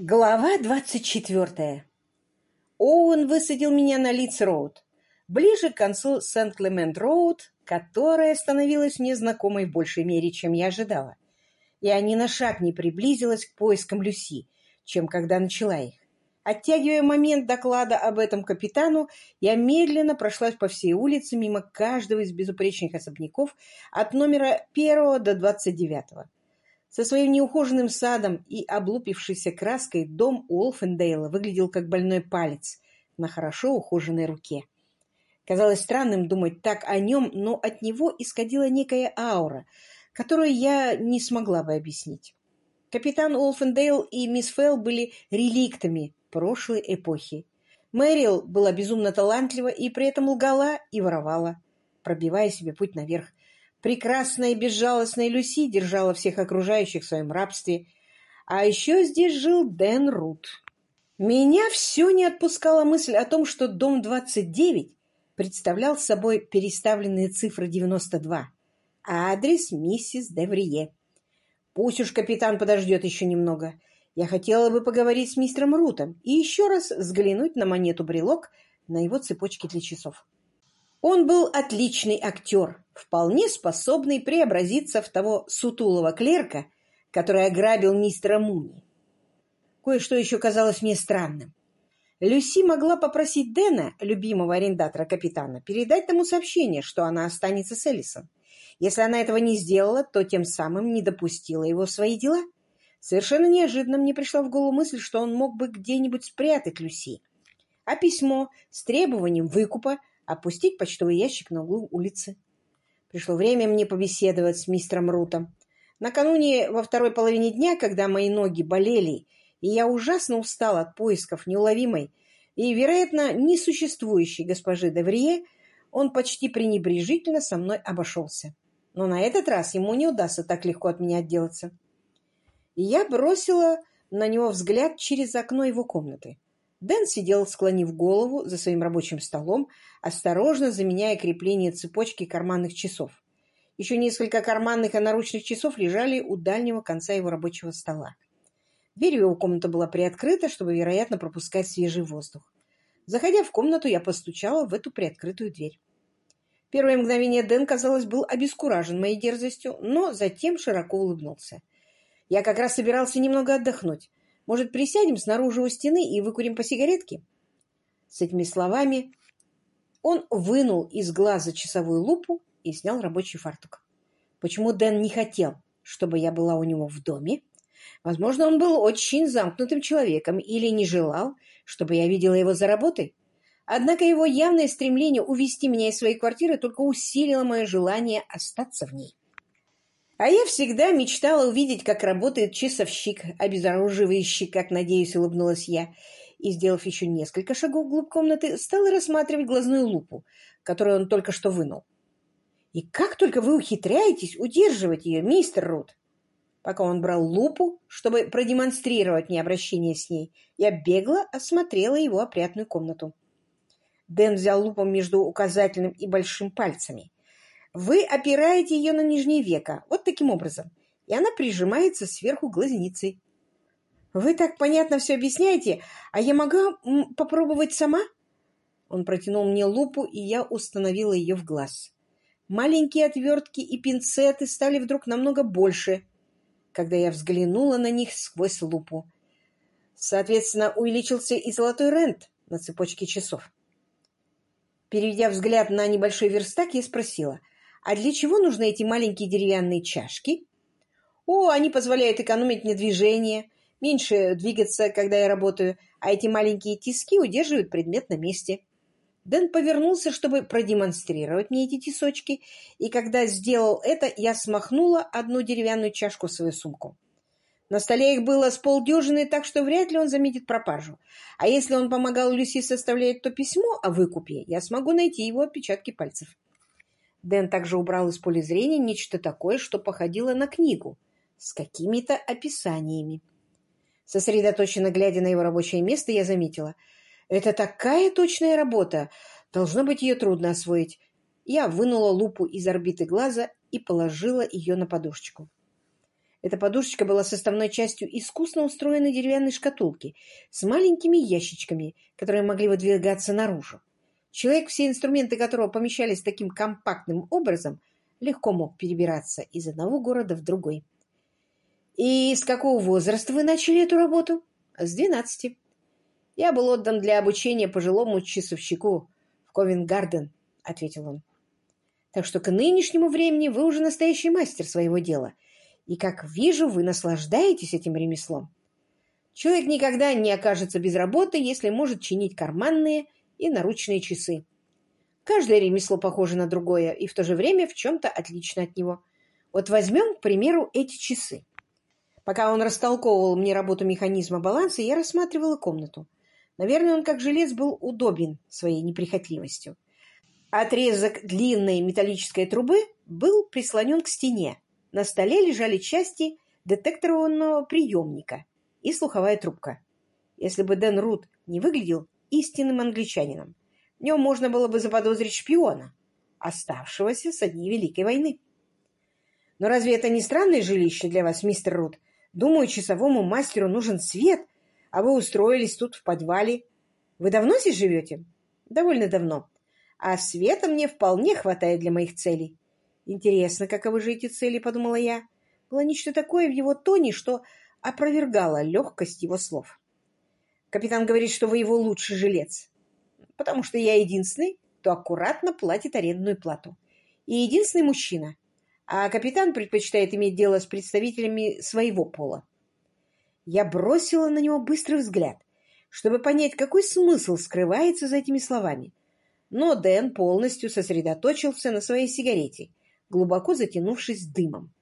Глава двадцать четвертая. Оуэн высадил меня на Литц-Роуд, ближе к концу Сент-Клемент-Роуд, которая становилась мне знакомой в большей мере, чем я ожидала. Я ни на шаг не приблизилась к поискам Люси, чем когда начала их. Оттягивая момент доклада об этом капитану, я медленно прошлась по всей улице мимо каждого из безупречных особняков от номера первого до двадцать девятого. Со своим неухоженным садом и облупившейся краской дом Уолфендейла выглядел как больной палец на хорошо ухоженной руке. Казалось странным думать так о нем, но от него исходила некая аура, которую я не смогла бы объяснить. Капитан Уолфендейл и мисс Фелл были реликтами прошлой эпохи. Мэрил была безумно талантлива и при этом лгала и воровала, пробивая себе путь наверх. Прекрасная и безжалостная Люси держала всех окружающих в своем рабстве. А еще здесь жил Дэн Рут. Меня все не отпускала мысль о том, что дом 29 представлял собой переставленные цифры 92, а адрес миссис Деврие. Пусть уж капитан подождет еще немного. Я хотела бы поговорить с мистером Рутом и еще раз взглянуть на монету-брелок на его цепочке для часов. Он был отличный актер, вполне способный преобразиться в того сутулого клерка, который ограбил мистера Муни. Кое-что еще казалось мне странным. Люси могла попросить Дэна, любимого арендатора капитана, передать тому сообщение, что она останется с Эллисон. Если она этого не сделала, то тем самым не допустила его в свои дела. Совершенно неожиданно мне пришла в голову мысль, что он мог бы где-нибудь спрятать Люси. А письмо с требованием выкупа опустить почтовый ящик на углу улицы. Пришло время мне побеседовать с мистером Рутом. Накануне во второй половине дня, когда мои ноги болели, и я ужасно устал от поисков неуловимой и, вероятно, несуществующей госпожи Деврие, он почти пренебрежительно со мной обошелся. Но на этот раз ему не удастся так легко от меня отделаться. И я бросила на него взгляд через окно его комнаты. Дэн сидел, склонив голову за своим рабочим столом, осторожно заменяя крепление цепочки карманных часов. Еще несколько карманных и наручных часов лежали у дальнего конца его рабочего стола. Дверь в его комнату была приоткрыта, чтобы, вероятно, пропускать свежий воздух. Заходя в комнату, я постучала в эту приоткрытую дверь. Первое мгновение Дэн, казалось, был обескуражен моей дерзостью, но затем широко улыбнулся. Я как раз собирался немного отдохнуть. Может, присядем снаружи у стены и выкурим по сигаретке?» С этими словами он вынул из глаза часовую лупу и снял рабочий фартук. Почему Дэн не хотел, чтобы я была у него в доме? Возможно, он был очень замкнутым человеком или не желал, чтобы я видела его за работой. Однако его явное стремление увести меня из своей квартиры только усилило мое желание остаться в ней. А я всегда мечтала увидеть, как работает часовщик, обезоруживающий, как, надеюсь, улыбнулась я, и, сделав еще несколько шагов вглубь комнаты, стала рассматривать глазную лупу, которую он только что вынул. «И как только вы ухитряетесь удерживать ее, мистер Рут?» Пока он брал лупу, чтобы продемонстрировать мне обращение с ней, я бегло осмотрела его опрятную комнату. Дэн взял лупу между указательным и большим пальцами вы опираете ее на нижнее веко, вот таким образом, и она прижимается сверху глазницей. Вы так понятно все объясняете, а я могу попробовать сама? Он протянул мне лупу, и я установила ее в глаз. Маленькие отвертки и пинцеты стали вдруг намного больше, когда я взглянула на них сквозь лупу. Соответственно, увеличился и золотой рент на цепочке часов. Переведя взгляд на небольшой верстак, я спросила, а для чего нужны эти маленькие деревянные чашки? О, они позволяют экономить мне движение, меньше двигаться, когда я работаю, а эти маленькие тиски удерживают предмет на месте. Дэн повернулся, чтобы продемонстрировать мне эти тисочки, и когда сделал это, я смахнула одну деревянную чашку в свою сумку. На столе их было с полдюжины, так что вряд ли он заметит пропажу. А если он помогал Люси составлять то письмо о выкупе, я смогу найти его отпечатки пальцев. Дэн также убрал из поля зрения нечто такое, что походило на книгу с какими-то описаниями. Сосредоточенно глядя на его рабочее место, я заметила. «Это такая точная работа! Должно быть, ее трудно освоить». Я вынула лупу из орбиты глаза и положила ее на подушечку. Эта подушечка была составной частью искусно устроенной деревянной шкатулки с маленькими ящичками, которые могли выдвигаться наружу. Человек, все инструменты которого помещались таким компактным образом, легко мог перебираться из одного города в другой. «И с какого возраста вы начали эту работу?» «С двенадцати. Я был отдан для обучения пожилому часовщику в Ковенгарден», — ответил он. «Так что к нынешнему времени вы уже настоящий мастер своего дела, и, как вижу, вы наслаждаетесь этим ремеслом. Человек никогда не окажется без работы, если может чинить карманные и наручные часы. Каждое ремесло похоже на другое и в то же время в чем-то отлично от него. Вот возьмем, к примеру, эти часы. Пока он растолковывал мне работу механизма баланса, я рассматривала комнату. Наверное, он как желез был удобен своей неприхотливостью. Отрезок длинной металлической трубы был прислонен к стене. На столе лежали части детекторного приемника и слуховая трубка. Если бы Дэн Рут не выглядел истинным англичанином. В нем можно было бы заподозрить шпиона, оставшегося со дней Великой войны. Но разве это не странное жилище для вас, мистер Рут? Думаю, часовому мастеру нужен свет, а вы устроились тут в подвале. Вы давно здесь живете? Довольно давно. А света мне вполне хватает для моих целей. Интересно, каковы же эти цели, подумала я. Было нечто такое в его тоне, что опровергало легкость его слов. Капитан говорит, что вы его лучший жилец, потому что я единственный, кто аккуратно платит арендную плату. И единственный мужчина. А капитан предпочитает иметь дело с представителями своего пола. Я бросила на него быстрый взгляд, чтобы понять, какой смысл скрывается за этими словами. Но Дэн полностью сосредоточился на своей сигарете, глубоко затянувшись дымом.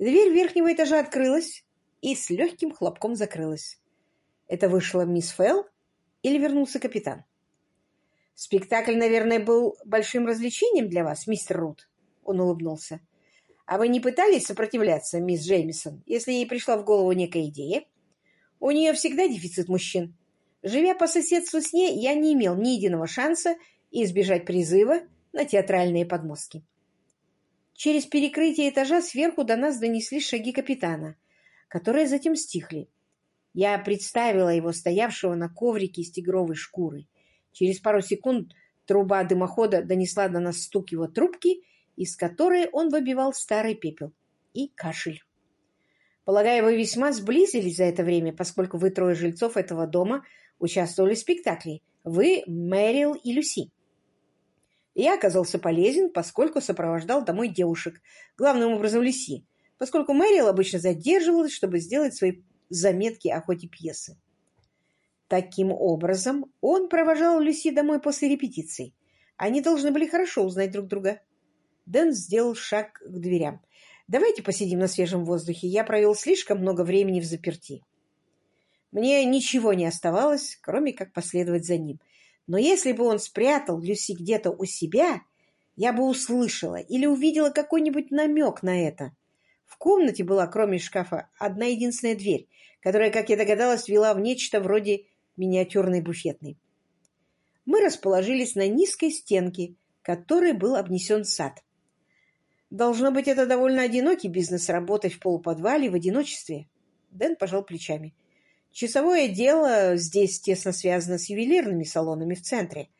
Дверь верхнего этажа открылась и с легким хлопком закрылась. Это вышла мисс Фелл или вернулся капитан? Спектакль, наверное, был большим развлечением для вас, мистер Рут. Он улыбнулся. А вы не пытались сопротивляться, мисс Джеймисон, если ей пришла в голову некая идея? У нее всегда дефицит мужчин. Живя по соседству с ней, я не имел ни единого шанса избежать призыва на театральные подмостки. Через перекрытие этажа сверху до нас донесли шаги капитана, которые затем стихли. Я представила его стоявшего на коврике из тигровой шкуры. Через пару секунд труба дымохода донесла до нас стук его трубки, из которой он выбивал старый пепел, и кашель. Полагаю, вы весьма сблизились за это время, поскольку вы трое жильцов этого дома участвовали в спектакле. Вы, Мэрил и Люси. Я оказался полезен, поскольку сопровождал домой девушек, главным образом Люси, поскольку Мэрил обычно задерживалась, чтобы сделать свои заметки о ходе пьесы. Таким образом, он провожал Люси домой после репетиций. Они должны были хорошо узнать друг друга. Дэн сделал шаг к дверям. «Давайте посидим на свежем воздухе. Я провел слишком много времени в заперти». Мне ничего не оставалось, кроме как последовать за ним. Но если бы он спрятал Люси где-то у себя, я бы услышала или увидела какой-нибудь намек на это. В комнате была, кроме шкафа, одна единственная дверь, которая, как я догадалась, вела в нечто вроде миниатюрной буфетной. Мы расположились на низкой стенке, которой был обнесен сад. Должно быть, это довольно одинокий бизнес работать в полуподвале в одиночестве. Дэн пожал плечами. Часовое дело здесь тесно связано с ювелирными салонами в центре.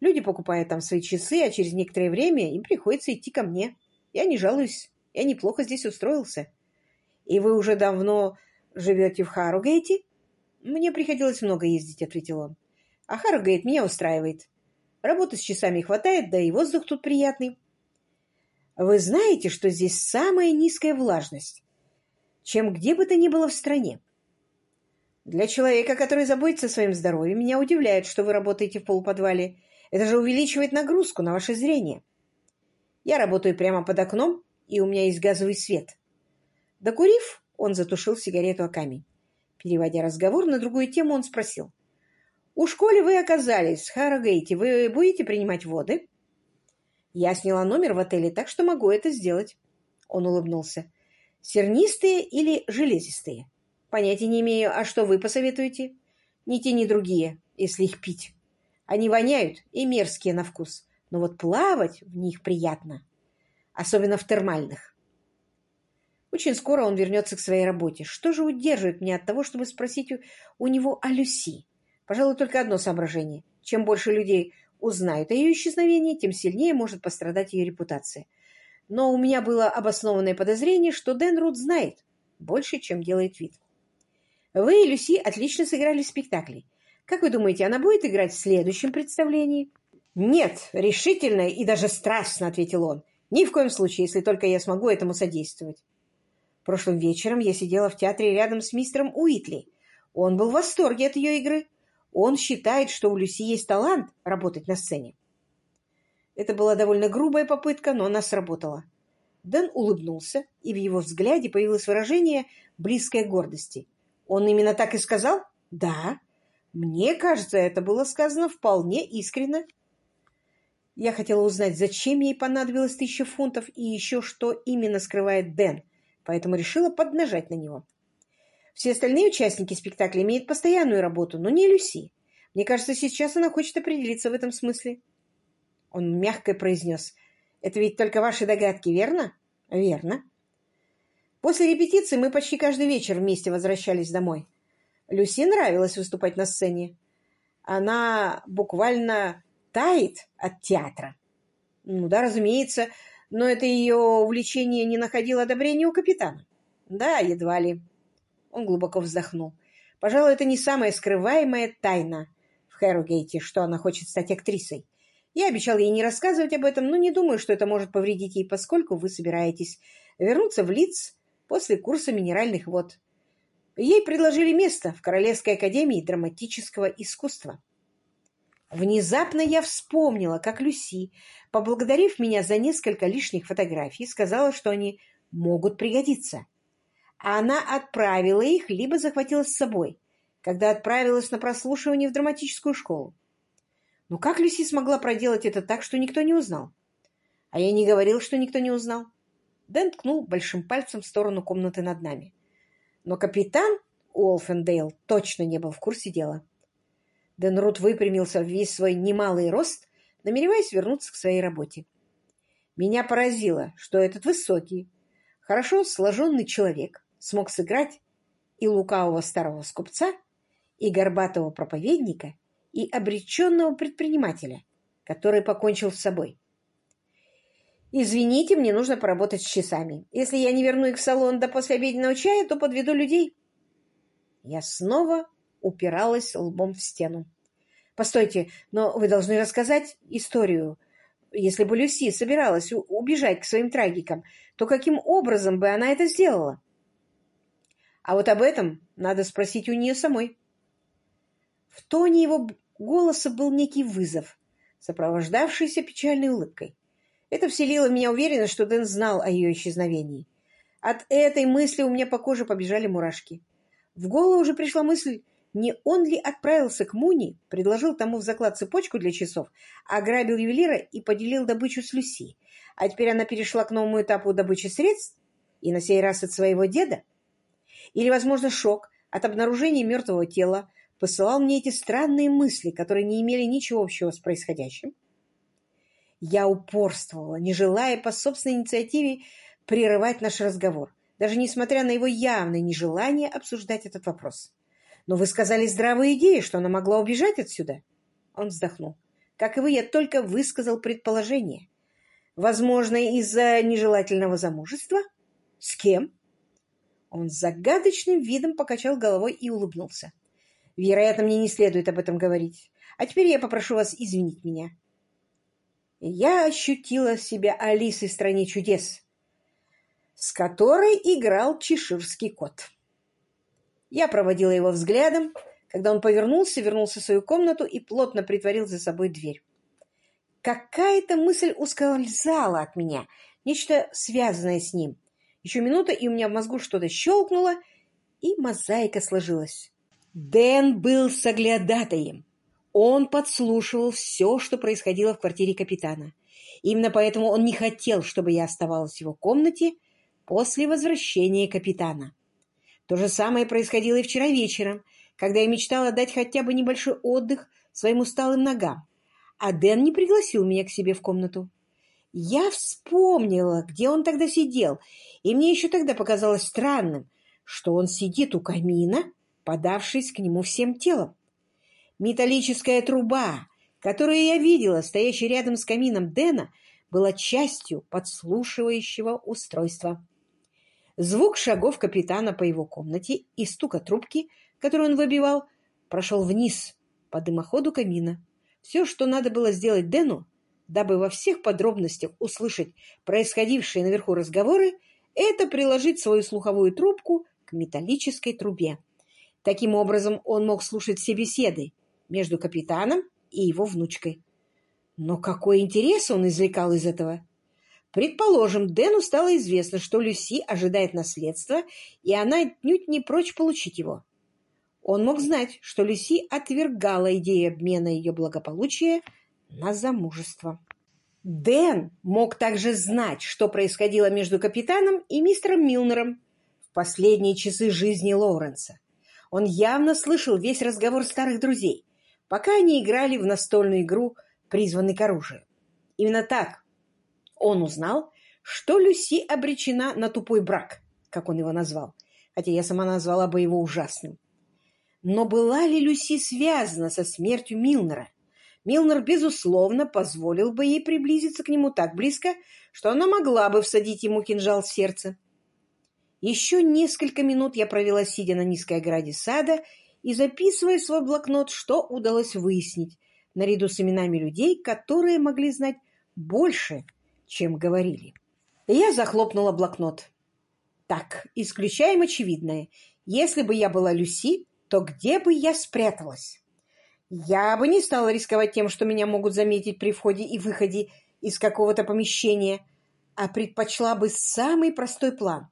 Люди покупают там свои часы, а через некоторое время им приходится идти ко мне. Я не жалуюсь. Я неплохо здесь устроился. И вы уже давно живете в Харугейте? Мне приходилось много ездить, ответил он. А Харугейт меня устраивает. Работы с часами хватает, да и воздух тут приятный. Вы знаете, что здесь самая низкая влажность, чем где бы то ни было в стране. Для человека, который заботится о своем здоровье, меня удивляет, что вы работаете в полуподвале. Это же увеличивает нагрузку на ваше зрение. Я работаю прямо под окном, и у меня есть газовый свет. Докурив, он затушил сигарету о камень. Переводя разговор на другую тему, он спросил. «У школе вы оказались в. Вы будете принимать воды?» «Я сняла номер в отеле, так что могу это сделать». Он улыбнулся. «Сернистые или железистые?» «Понятия не имею. А что вы посоветуете?» «Ни те, ни другие, если их пить. Они воняют и мерзкие на вкус, но вот плавать в них приятно» особенно в термальных. Очень скоро он вернется к своей работе. Что же удерживает меня от того, чтобы спросить у, него о Люси? Пожалуй, только одно соображение. Чем больше людей узнают о ее исчезновении, тем сильнее может пострадать ее репутация. Но у меня было обоснованное подозрение, что Дэн Рут знает больше, чем делает вид. Вы и Люси отлично сыграли в спектакле. Как вы думаете, она будет играть в следующем представлении? Нет, решительно и даже страстно, ответил он. Ни в коем случае, если только я смогу этому содействовать. Прошлым вечером я сидела в театре рядом с мистером Уитли. Он был в восторге от ее игры. Он считает, что у Люси есть талант работать на сцене. Это была довольно грубая попытка, но она сработала. Дэн улыбнулся, и в его взгляде появилось выражение близкой гордости. Он именно так и сказал? Да. Мне кажется, это было сказано вполне искренне. Я хотела узнать, зачем ей понадобилось тысяча фунтов и еще что именно скрывает Дэн, поэтому решила поднажать на него. Все остальные участники спектакля имеют постоянную работу, но не Люси. Мне кажется, сейчас она хочет определиться в этом смысле. Он мягко произнес. «Это ведь только ваши догадки, верно?» «Верно». После репетиции мы почти каждый вечер вместе возвращались домой. Люси нравилось выступать на сцене. Она буквально тает от театра. Ну да, разумеется, но это ее увлечение не находило одобрения у капитана. Да, едва ли. Он глубоко вздохнул. Пожалуй, это не самая скрываемая тайна в Хэррогейте, что она хочет стать актрисой. Я обещал ей не рассказывать об этом, но не думаю, что это может повредить ей, поскольку вы собираетесь вернуться в Лидс после курса минеральных вод. Ей предложили место в Королевской академии драматического искусства. Внезапно я вспомнила, как Люси, поблагодарив меня за несколько лишних фотографий, сказала, что они могут пригодиться. Она отправила их, либо захватила с собой, когда отправилась на прослушивание в драматическую школу. Но как Люси смогла проделать это так, что никто не узнал? А я не говорил, что никто не узнал. Дэн ткнул большим пальцем в сторону комнаты над нами. Но капитан Уолфендейл точно не был в курсе дела. Дэн Рут выпрямился в весь свой немалый рост, намереваясь вернуться к своей работе. Меня поразило, что этот высокий, хорошо сложенный человек смог сыграть и лукавого старого скупца, и горбатого проповедника, и обреченного предпринимателя, который покончил с собой. «Извините, мне нужно поработать с часами. Если я не верну их в салон до послеобеденного чая, то подведу людей». Я снова упиралась лбом в стену. «Постойте, но вы должны рассказать историю. Если бы Люси собиралась убежать к своим трагикам, то каким образом бы она это сделала?» «А вот об этом надо спросить у нее самой». В тоне его голоса был некий вызов, сопровождавшийся печальной улыбкой. Это вселило в меня уверенность, что Дэн знал о ее исчезновении. От этой мысли у меня по коже побежали мурашки. В голову уже пришла мысль, не он ли отправился к Муни, предложил тому в заклад цепочку для часов, ограбил ювелира и поделил добычу с Люси, а теперь она перешла к новому этапу добычи средств, и на сей раз от своего деда? Или, возможно, шок от обнаружения мертвого тела посылал мне эти странные мысли, которые не имели ничего общего с происходящим? Я упорствовала, не желая по собственной инициативе прерывать наш разговор, даже несмотря на его явное нежелание обсуждать этот вопрос. Но вы сказали здравую идею, что она могла убежать отсюда. Он вздохнул. Как и вы, я только высказал предположение. Возможно, из-за нежелательного замужества? С кем? Он с загадочным видом покачал головой и улыбнулся. Вероятно, мне не следует об этом говорить. А теперь я попрошу вас извинить меня. Я ощутила себя Алисой в «Стране чудес», с которой играл чеширский кот. Я проводила его взглядом, когда он повернулся, вернулся в свою комнату и плотно притворил за собой дверь. Какая-то мысль ускользала от меня, нечто связанное с ним. Еще минута, и у меня в мозгу что-то щелкнуло, и мозаика сложилась. Дэн был соглядатаем. Он подслушивал все, что происходило в квартире капитана. Именно поэтому он не хотел, чтобы я оставалась в его комнате после возвращения капитана. То же самое происходило и вчера вечером, когда я мечтала дать хотя бы небольшой отдых своим усталым ногам, а Дэн не пригласил меня к себе в комнату. Я вспомнила, где он тогда сидел, и мне еще тогда показалось странным, что он сидит у камина, подавшись к нему всем телом. Металлическая труба, которую я видела, стоящая рядом с камином Дэна, была частью подслушивающего устройства. Звук шагов капитана по его комнате и стука трубки, которую он выбивал, прошел вниз по дымоходу камина. Все, что надо было сделать Дэну, дабы во всех подробностях услышать происходившие наверху разговоры, это приложить свою слуховую трубку к металлической трубе. Таким образом, он мог слушать все беседы между капитаном и его внучкой. Но какой интерес он извлекал из этого? Предположим, Дэну стало известно, что Люси ожидает наследства, и она отнюдь не прочь получить его. Он мог знать, что Люси отвергала идею обмена ее благополучия на замужество. Дэн мог также знать, что происходило между капитаном и мистером Милнером в последние часы жизни Лоуренса. Он явно слышал весь разговор старых друзей, пока они играли в настольную игру «Призванный к оружию». Именно так он узнал, что Люси обречена на тупой брак, как он его назвал, хотя я сама назвала бы его ужасным. Но была ли Люси связана со смертью Милнера? Милнер, безусловно, позволил бы ей приблизиться к нему так близко, что она могла бы всадить ему кинжал в сердце. Еще несколько минут я провела, сидя на низкой ограде сада и записывая в свой блокнот, что удалось выяснить, наряду с именами людей, которые могли знать больше, чем говорили. Я захлопнула блокнот. Так, исключаем очевидное. Если бы я была Люси, то где бы я спряталась? Я бы не стала рисковать тем, что меня могут заметить при входе и выходе из какого-то помещения, а предпочла бы самый простой план.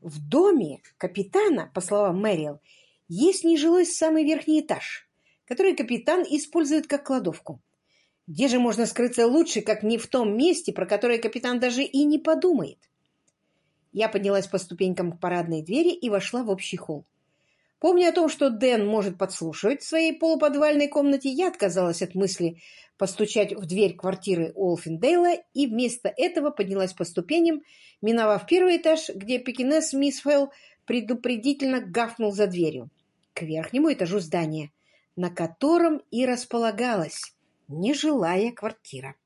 В доме капитана, по словам Мэрил, есть нежилой самый верхний этаж, который капитан использует как кладовку. Где же можно скрыться лучше, как не в том месте, про которое капитан даже и не подумает? Я поднялась по ступенькам к парадной двери и вошла в общий холл. Помня о том, что Дэн может подслушивать в своей полуподвальной комнате, я отказалась от мысли постучать в дверь квартиры Уолфиндейла и вместо этого поднялась по ступеням, миновав первый этаж, где пекинес мисс Фелл предупредительно гафнул за дверью, к верхнему этажу здания, на котором и располагалась нежилая квартира.